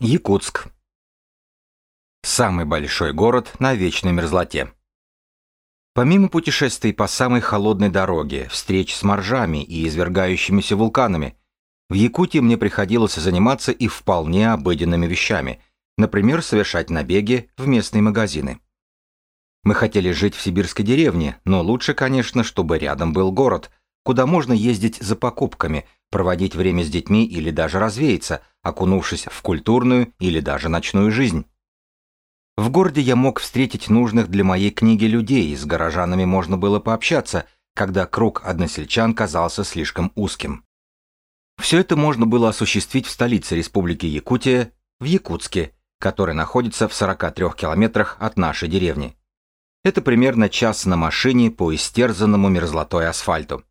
Якутск. Самый большой город на вечной мерзлоте. Помимо путешествий по самой холодной дороге, встреч с моржами и извергающимися вулканами, в Якутии мне приходилось заниматься и вполне обыденными вещами, например, совершать набеги в местные магазины. Мы хотели жить в сибирской деревне, но лучше, конечно, чтобы рядом был город, куда можно ездить за покупками, проводить время с детьми или даже развеяться, окунувшись в культурную или даже ночную жизнь. В городе я мог встретить нужных для моей книги людей, с горожанами можно было пообщаться, когда круг односельчан казался слишком узким. Все это можно было осуществить в столице Республики Якутия, в Якутске, который находится в 43 километрах от нашей деревни. Это примерно час на машине по истерзанному мерзлотой асфальту.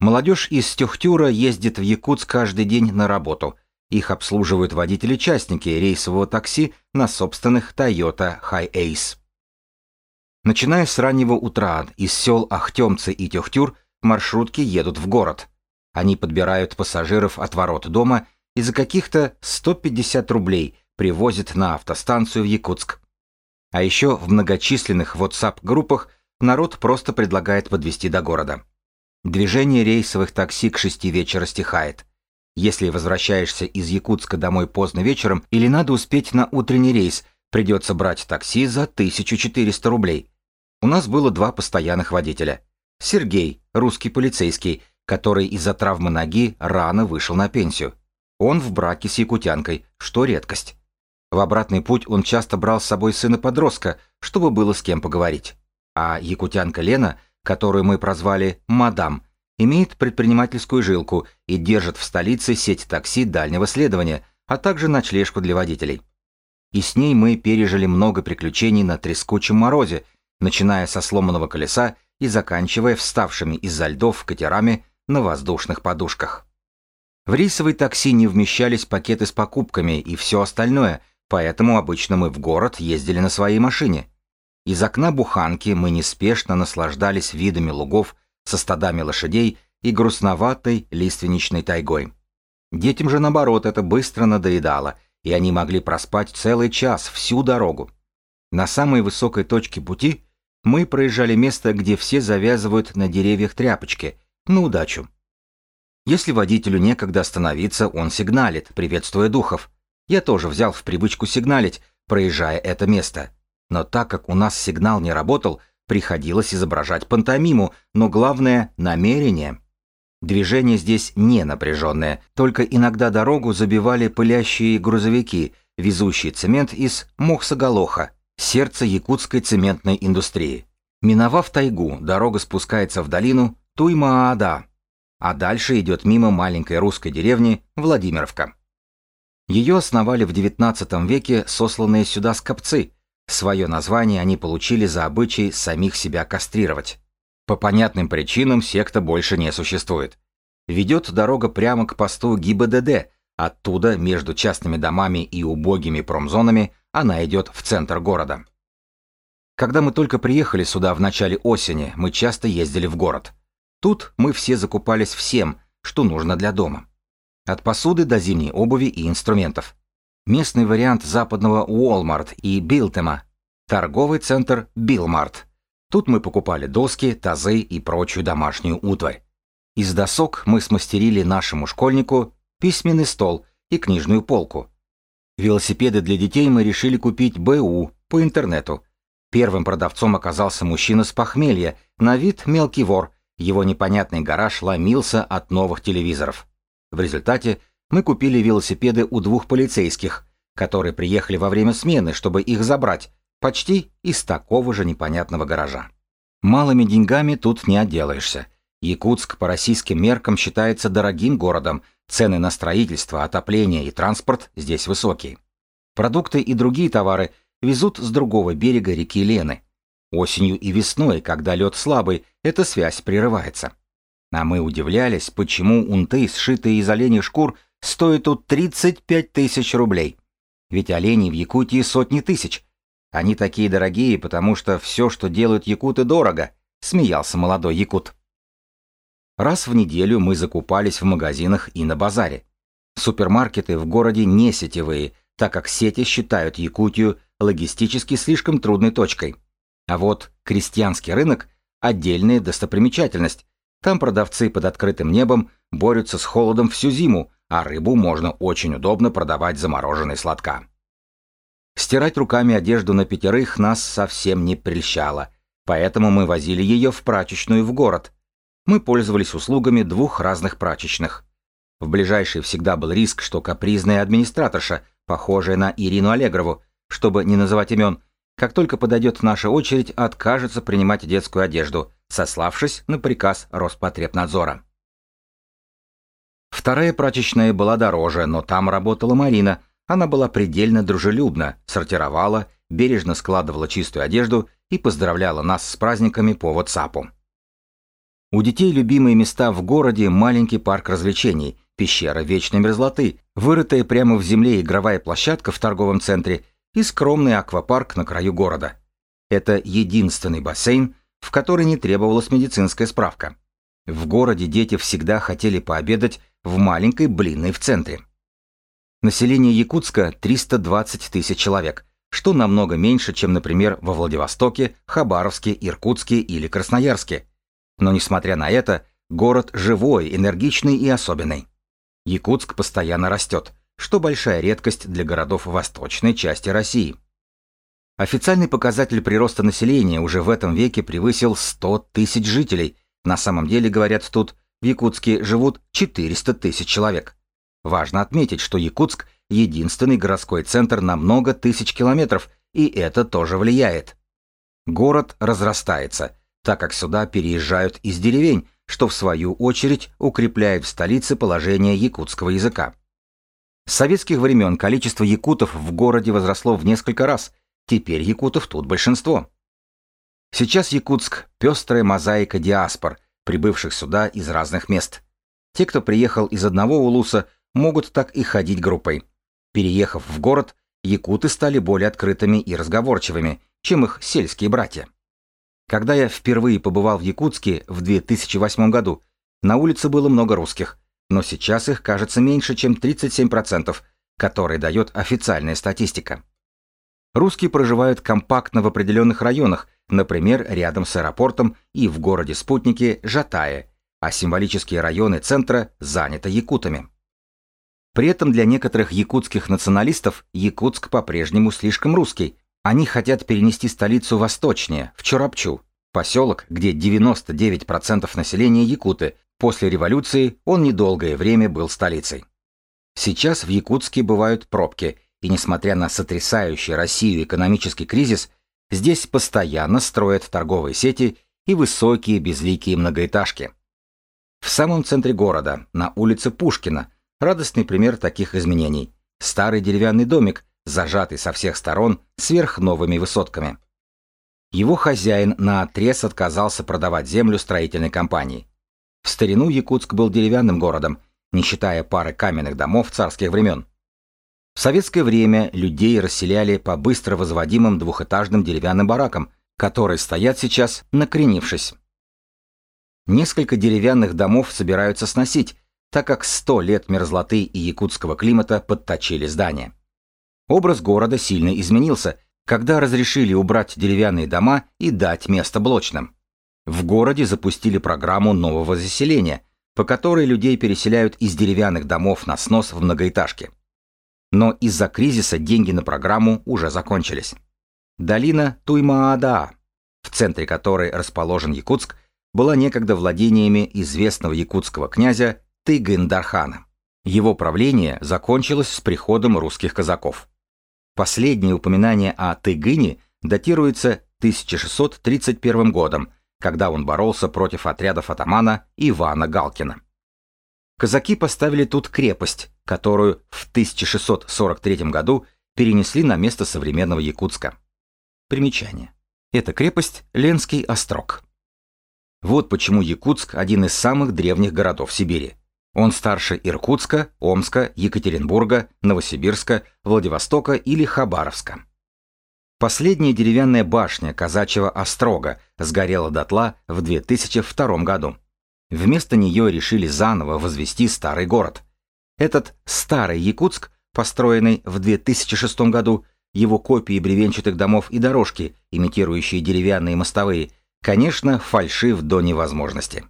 Молодежь из Тюхтюра ездит в Якутск каждый день на работу – их обслуживают водители-частники рейсового такси на собственных Toyota Hi-Ace. Начиная с раннего утра из сел Ахтемцы и Тюхтюр маршрутки едут в город. Они подбирают пассажиров от ворот дома и за каких-то 150 рублей привозят на автостанцию в Якутск. А еще в многочисленных WhatsApp-группах народ просто предлагает подвести до города. Движение рейсовых такси к шести вечера стихает. Если возвращаешься из Якутска домой поздно вечером или надо успеть на утренний рейс, придется брать такси за 1400 рублей. У нас было два постоянных водителя. Сергей, русский полицейский, который из-за травмы ноги рано вышел на пенсию. Он в браке с якутянкой, что редкость. В обратный путь он часто брал с собой сына-подростка, чтобы было с кем поговорить. А якутянка Лена, которую мы прозвали «мадам», имеет предпринимательскую жилку и держит в столице сеть такси дальнего следования, а также ночлежку для водителей. И с ней мы пережили много приключений на трескучем морозе, начиная со сломанного колеса и заканчивая вставшими из-за льдов катерами на воздушных подушках. В рейсовые такси не вмещались пакеты с покупками и все остальное, поэтому обычно мы в город ездили на своей машине. Из окна буханки мы неспешно наслаждались видами лугов со стадами лошадей и грустноватой лиственничной тайгой. Детям же, наоборот, это быстро надоедало, и они могли проспать целый час всю дорогу. На самой высокой точке пути мы проезжали место, где все завязывают на деревьях тряпочки, на удачу. Если водителю некогда остановиться, он сигналит, приветствуя духов. Я тоже взял в привычку сигналить, проезжая это место. Но так как у нас сигнал не работал, Приходилось изображать пантомиму, но главное – намерение. Движение здесь не напряженное, только иногда дорогу забивали пылящие грузовики, везущие цемент из Мохсоголоха, сердца якутской цементной индустрии. Миновав тайгу, дорога спускается в долину Туймаада, а дальше идет мимо маленькой русской деревни Владимировка. Ее основали в XIX веке сосланные сюда скопцы – Свое название они получили за обычай самих себя кастрировать. По понятным причинам секта больше не существует. Ведет дорога прямо к посту ГИБДД, оттуда, между частными домами и убогими промзонами, она идет в центр города. Когда мы только приехали сюда в начале осени, мы часто ездили в город. Тут мы все закупались всем, что нужно для дома. От посуды до зимней обуви и инструментов местный вариант западного Walmart и Билтема, торговый центр Билмарт. Тут мы покупали доски, тазы и прочую домашнюю утварь. Из досок мы смастерили нашему школьнику письменный стол и книжную полку. Велосипеды для детей мы решили купить БУ по интернету. Первым продавцом оказался мужчина с похмелья, на вид мелкий вор, его непонятный гараж ломился от новых телевизоров. В результате мы купили велосипеды у двух полицейских, которые приехали во время смены, чтобы их забрать, почти из такого же непонятного гаража. Малыми деньгами тут не отделаешься. Якутск по российским меркам считается дорогим городом, цены на строительство, отопление и транспорт здесь высокие. Продукты и другие товары везут с другого берега реки Лены. Осенью и весной, когда лед слабый, эта связь прерывается. А мы удивлялись, почему унты, сшитые из оленей шкур, стоит тут 35 тысяч рублей. Ведь оленей в Якутии сотни тысяч. Они такие дорогие, потому что все, что делают якуты, дорого, смеялся молодой якут. Раз в неделю мы закупались в магазинах и на базаре. Супермаркеты в городе не сетевые, так как сети считают Якутию логистически слишком трудной точкой. А вот крестьянский рынок – отдельная достопримечательность. Там продавцы под открытым небом борются с холодом всю зиму, а рыбу можно очень удобно продавать замороженной сладка. Стирать руками одежду на пятерых нас совсем не прельщало, поэтому мы возили ее в прачечную в город. Мы пользовались услугами двух разных прачечных. В ближайшей всегда был риск, что капризная администраторша, похожая на Ирину Аллегрову, чтобы не называть имен, как только подойдет наша очередь, откажется принимать детскую одежду, сославшись на приказ Роспотребнадзора. Вторая прачечная была дороже, но там работала Марина. Она была предельно дружелюбна, сортировала, бережно складывала чистую одежду и поздравляла нас с праздниками по WhatsApp. У детей любимые места в городе – маленький парк развлечений, пещера вечной мерзлоты, вырытая прямо в земле игровая площадка в торговом центре и скромный аквапарк на краю города. Это единственный бассейн, в который не требовалась медицинская справка. В городе дети всегда хотели пообедать в маленькой блинной в центре. Население Якутска 320 тысяч человек, что намного меньше, чем, например, во Владивостоке, Хабаровске, Иркутске или Красноярске. Но несмотря на это, город живой, энергичный и особенный. Якутск постоянно растет, что большая редкость для городов восточной части России. Официальный показатель прироста населения уже в этом веке превысил 100 тысяч жителей. На самом деле, говорят тут, в Якутске живут 400 тысяч человек. Важно отметить, что Якутск – единственный городской центр на много тысяч километров, и это тоже влияет. Город разрастается, так как сюда переезжают из деревень, что в свою очередь укрепляет в столице положение якутского языка. С советских времен количество якутов в городе возросло в несколько раз, теперь якутов тут большинство. Сейчас Якутск – пестрая мозаика диаспор – прибывших сюда из разных мест. Те, кто приехал из одного улуса, могут так и ходить группой. Переехав в город, якуты стали более открытыми и разговорчивыми, чем их сельские братья. Когда я впервые побывал в Якутске в 2008 году, на улице было много русских, но сейчас их кажется меньше, чем 37%, которые дает официальная статистика. Русские проживают компактно в определенных районах, например, рядом с аэропортом и в городе-спутнике Жатае, а символические районы центра заняты якутами. При этом для некоторых якутских националистов Якутск по-прежнему слишком русский. Они хотят перенести столицу восточнее, в Чорапчу, поселок, где 99% населения якуты. После революции он недолгое время был столицей. Сейчас в Якутске бывают пробки, и несмотря на сотрясающий Россию экономический кризис, Здесь постоянно строят торговые сети и высокие безликие многоэтажки. В самом центре города, на улице Пушкина, радостный пример таких изменений. Старый деревянный домик, зажатый со всех сторон сверхновыми высотками. Его хозяин на отрез отказался продавать землю строительной компании. В старину Якутск был деревянным городом, не считая пары каменных домов царских времен. В советское время людей расселяли по быстро возводимым двухэтажным деревянным баракам, которые стоят сейчас накренившись. Несколько деревянных домов собираются сносить, так как сто лет мерзлоты и якутского климата подточили здания. Образ города сильно изменился, когда разрешили убрать деревянные дома и дать место блочным. В городе запустили программу нового заселения, по которой людей переселяют из деревянных домов на снос в многоэтажки. Но из-за кризиса деньги на программу уже закончились. Долина Туймаада, в центре которой расположен Якутск, была некогда владениями известного якутского князя Тыгын-Дархана. Его правление закончилось с приходом русских казаков. Последнее упоминание о Тыгыне датируется 1631 годом, когда он боролся против отрядов атамана Ивана Галкина. Казаки поставили тут крепость, которую в 1643 году перенесли на место современного Якутска. Примечание. Эта крепость – Ленский острог. Вот почему Якутск – один из самых древних городов Сибири. Он старше Иркутска, Омска, Екатеринбурга, Новосибирска, Владивостока или Хабаровска. Последняя деревянная башня казачьего острога сгорела дотла в 2002 году. Вместо нее решили заново возвести старый город. Этот старый Якутск построенный в 2006 году, его копии бревенчатых домов и дорожки, имитирующие деревянные мостовые, конечно, фальшив до невозможности.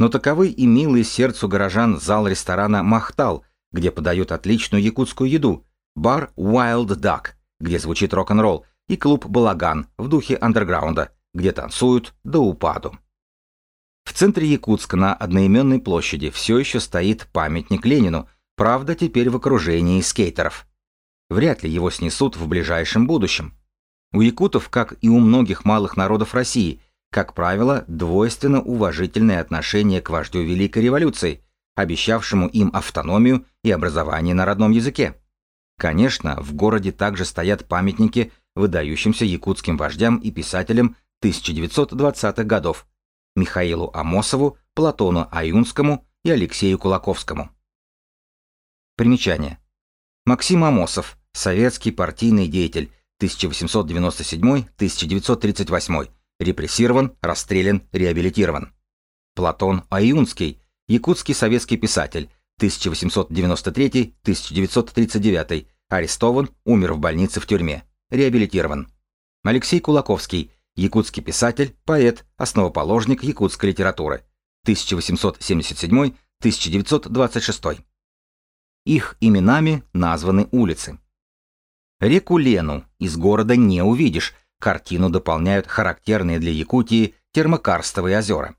Но таковы и милый сердцу горожан зал ресторана «Махтал», где подают отличную якутскую еду, бар Wild Duck, где звучит рок-н-ролл, и клуб «Балаган» в духе андерграунда, где танцуют до упаду. В центре Якутска на одноименной площади все еще стоит памятник Ленину, правда теперь в окружении скейтеров. Вряд ли его снесут в ближайшем будущем. У якутов, как и у многих малых народов России, как правило, двойственно уважительное отношение к вождю Великой революции, обещавшему им автономию и образование на родном языке. Конечно, в городе также стоят памятники выдающимся якутским вождям и писателям 1920-х годов Михаилу Амосову, Платону Аюнскому и Алексею Кулаковскому. Примечание. Максим Амосов, советский партийный деятель, 1897-1938, репрессирован, расстрелян, реабилитирован. Платон Аюнский, якутский советский писатель, 1893-1939, арестован, умер в больнице в тюрьме, реабилитирован. Алексей Кулаковский, якутский писатель, поэт, основоположник якутской литературы, 1877-1926. Их именами названы улицы. Реку Лену из города не увидишь, картину дополняют характерные для Якутии термокарстовые озера.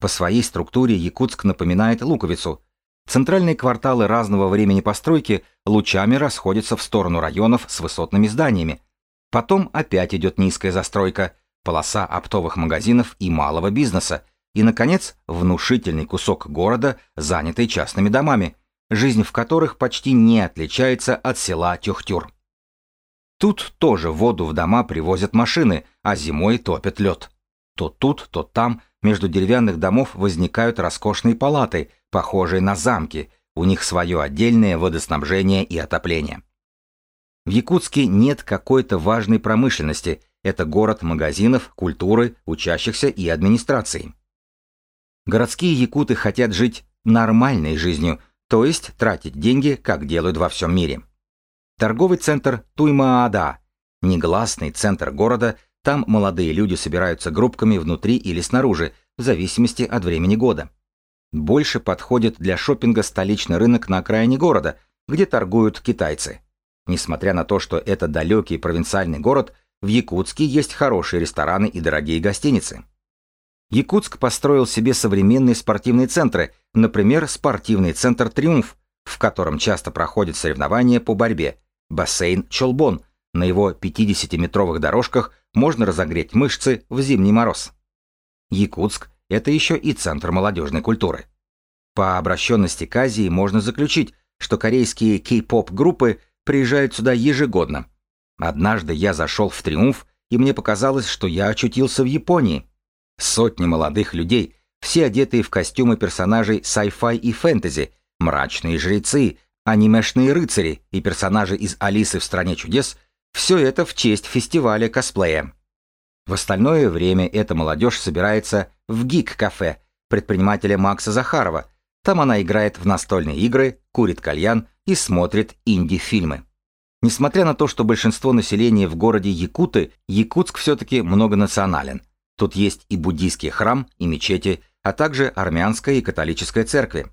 По своей структуре Якутск напоминает луковицу. Центральные кварталы разного времени постройки лучами расходятся в сторону районов с высотными зданиями. Потом опять идет низкая застройка, полоса оптовых магазинов и малого бизнеса, и, наконец, внушительный кусок города, занятый частными домами, жизнь в которых почти не отличается от села Тюхтюр. Тут тоже воду в дома привозят машины, а зимой топят лед. То тут, то там между деревянных домов возникают роскошные палаты, похожие на замки, у них свое отдельное водоснабжение и отопление. В Якутске нет какой-то важной промышленности, это город магазинов, культуры, учащихся и администрации. Городские якуты хотят жить нормальной жизнью, то есть тратить деньги, как делают во всем мире. Торговый центр Туймаада, негласный центр города, там молодые люди собираются группками внутри или снаружи, в зависимости от времени года. Больше подходит для шопинга столичный рынок на окраине города, где торгуют китайцы. Несмотря на то, что это далекий провинциальный город, в Якутске есть хорошие рестораны и дорогие гостиницы. Якутск построил себе современные спортивные центры, например, спортивный центр «Триумф», в котором часто проходят соревнования по борьбе, бассейн «Чолбон», на его 50-метровых дорожках можно разогреть мышцы в зимний мороз. Якутск – это еще и центр молодежной культуры. По обращенности к Азии можно заключить, что корейские кей-поп группы приезжают сюда ежегодно. Однажды я зашел в «Триумф», и мне показалось, что я очутился в Японии – Сотни молодых людей, все одетые в костюмы персонажей sci-fi и фэнтези, мрачные жрецы, анимешные рыцари и персонажи из «Алисы в стране чудес» — все это в честь фестиваля косплея. В остальное время эта молодежь собирается в ГИК-кафе предпринимателя Макса Захарова. Там она играет в настольные игры, курит кальян и смотрит инди-фильмы. Несмотря на то, что большинство населения в городе Якуты, Якутск все-таки многонационален – Тут есть и буддийский храм, и мечети, а также армянская и католическая церкви.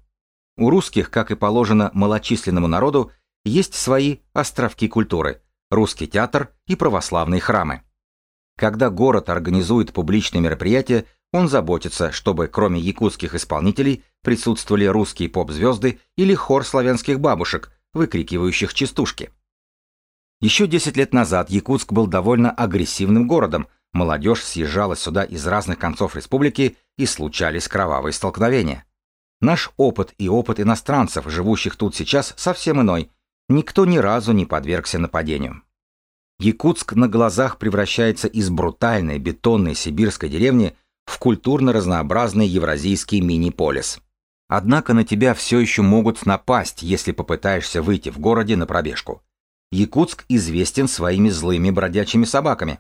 У русских, как и положено малочисленному народу, есть свои островки культуры, русский театр и православные храмы. Когда город организует публичные мероприятия, он заботится, чтобы кроме якутских исполнителей присутствовали русские поп-звезды или хор славянских бабушек, выкрикивающих частушки. Еще 10 лет назад Якутск был довольно агрессивным городом, Молодежь съезжала сюда из разных концов республики и случались кровавые столкновения. Наш опыт и опыт иностранцев, живущих тут сейчас, совсем иной. Никто ни разу не подвергся нападению. Якутск на глазах превращается из брутальной бетонной сибирской деревни в культурно-разнообразный евразийский мини-полис. Однако на тебя все еще могут напасть, если попытаешься выйти в городе на пробежку. Якутск известен своими злыми бродячими собаками.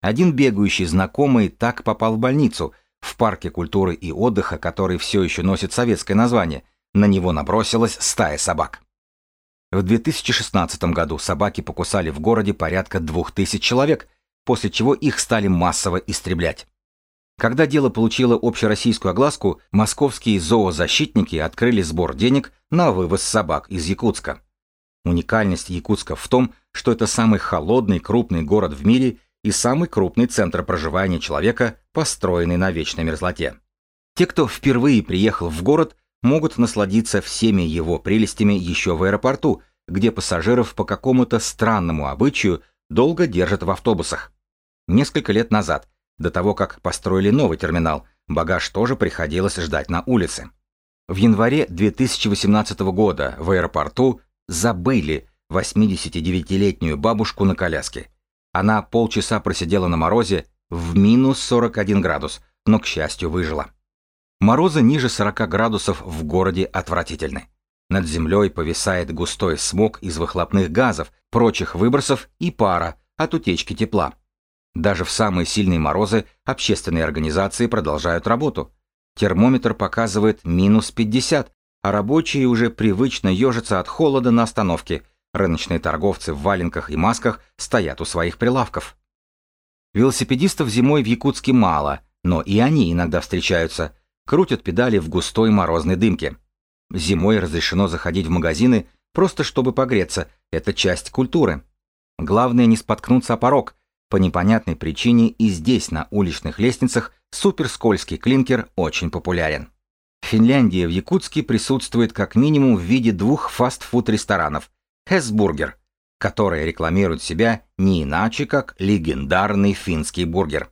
Один бегающий знакомый так попал в больницу, в парке культуры и отдыха, который все еще носит советское название. На него набросилась стая собак. В 2016 году собаки покусали в городе порядка 2000 человек, после чего их стали массово истреблять. Когда дело получило общероссийскую огласку, московские зоозащитники открыли сбор денег на вывоз собак из Якутска. Уникальность Якутска в том, что это самый холодный крупный город в мире и самый крупный центр проживания человека, построенный на вечной мерзлоте. Те, кто впервые приехал в город, могут насладиться всеми его прелестями еще в аэропорту, где пассажиров по какому-то странному обычаю долго держат в автобусах. Несколько лет назад, до того, как построили новый терминал, багаж тоже приходилось ждать на улице. В январе 2018 года в аэропорту забыли 89-летнюю бабушку на коляске. Она полчаса просидела на морозе в минус 41 градус, но, к счастью, выжила. Морозы ниже 40 градусов в городе отвратительны. Над землей повисает густой смог из выхлопных газов, прочих выбросов и пара от утечки тепла. Даже в самые сильные морозы общественные организации продолжают работу. Термометр показывает минус 50, а рабочие уже привычно ежатся от холода на остановке. Рыночные торговцы в валенках и масках стоят у своих прилавков. Велосипедистов зимой в Якутске мало, но и они иногда встречаются, крутят педали в густой морозной дымке. Зимой разрешено заходить в магазины просто чтобы погреться, это часть культуры. Главное не споткнуться о порог. По непонятной причине и здесь, на уличных лестницах, суперскользкий клинкер очень популярен. Финляндия в Якутске присутствует как минимум в виде двух фастфуд-ресторанов «Хесбургер», которые рекламируют себя не иначе, как легендарный финский бургер.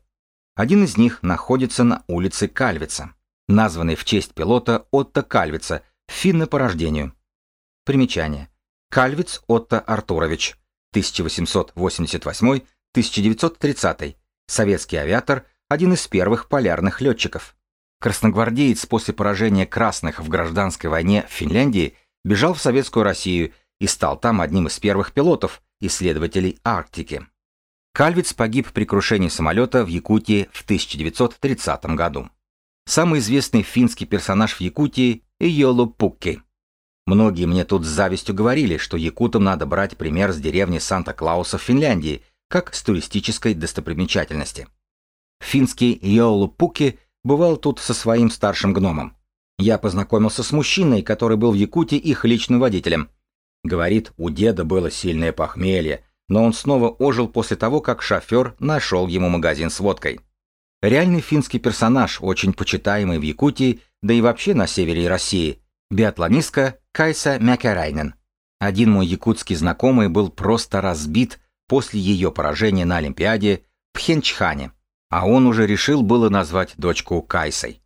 Один из них находится на улице Кальвица, названный в честь пилота Отто Кальвица, финна по рождению. Примечание. Кальвиц Отто Артурович, 1888-1930, советский авиатор, один из первых полярных летчиков. Красногвардеец после поражения красных в гражданской войне в Финляндии бежал в Советскую Россию и стал там одним из первых пилотов, исследователей Арктики. Кальвиц погиб при крушении самолета в Якутии в 1930 году. Самый известный финский персонаж в Якутии – Йолу Пукки. Многие мне тут с завистью говорили, что якутам надо брать пример с деревни Санта-Клауса в Финляндии, как с туристической достопримечательности. Финский Йолу Пукки – Бывал тут со своим старшим гномом. Я познакомился с мужчиной, который был в Якутии их личным водителем. Говорит, у деда было сильное похмелье, но он снова ожил после того, как шофер нашел ему магазин с водкой. Реальный финский персонаж, очень почитаемый в Якутии, да и вообще на севере России, биатлонистка Кайса Мякерайнен. Один мой якутский знакомый был просто разбит после ее поражения на Олимпиаде в Пхенчхане. А он уже решил было назвать дочку Кайсой.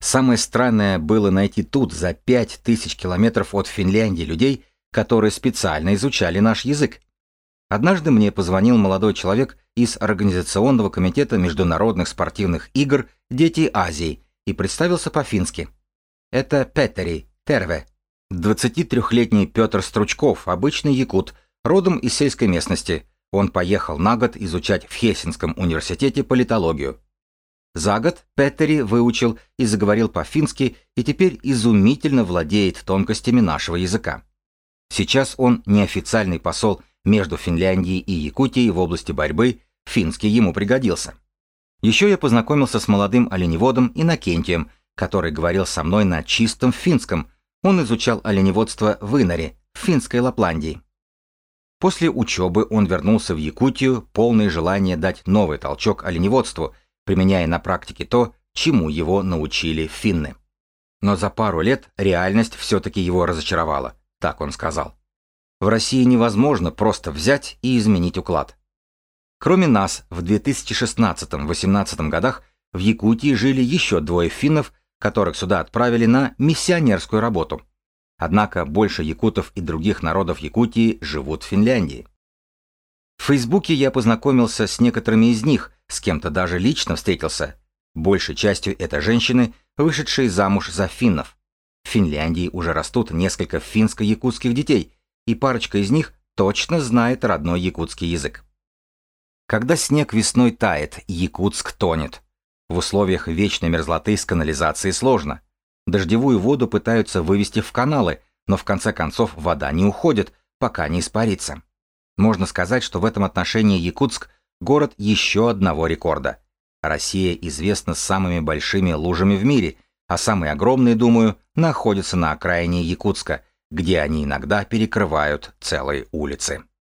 Самое странное было найти тут, за пять тысяч километров от Финляндии, людей, которые специально изучали наш язык. Однажды мне позвонил молодой человек из Организационного комитета международных спортивных игр «Дети Азии» и представился по-фински. Это Петери, Терве. 23-летний Петр Стручков, обычный якут, родом из сельской местности, он поехал на год изучать в Хельсинском университете политологию. За год Петтери выучил и заговорил по-фински и теперь изумительно владеет тонкостями нашего языка. Сейчас он неофициальный посол между Финляндией и Якутией в области борьбы, финский ему пригодился. Еще я познакомился с молодым оленеводом Иннокентием, который говорил со мной на чистом финском. Он изучал оленеводство в Инаре, в финской Лапландии. После учебы он вернулся в Якутию, полное желание дать новый толчок оленеводству, применяя на практике то, чему его научили финны. Но за пару лет реальность все-таки его разочаровала, так он сказал. В России невозможно просто взять и изменить уклад. Кроме нас, в 2016-18 годах в Якутии жили еще двое финнов, которых сюда отправили на миссионерскую работу. Однако больше якутов и других народов Якутии живут в Финляндии. В Фейсбуке я познакомился с некоторыми из них, с кем-то даже лично встретился. Большей частью это женщины, вышедшие замуж за финнов. В Финляндии уже растут несколько финско-якутских детей, и парочка из них точно знает родной якутский язык. Когда снег весной тает, Якутск тонет. В условиях вечной мерзлоты с канализацией сложно. Дождевую воду пытаются вывести в каналы, но в конце концов вода не уходит, пока не испарится. Можно сказать, что в этом отношении Якутск – город еще одного рекорда. Россия известна самыми большими лужами в мире, а самые огромные, думаю, находятся на окраине Якутска, где они иногда перекрывают целые улицы.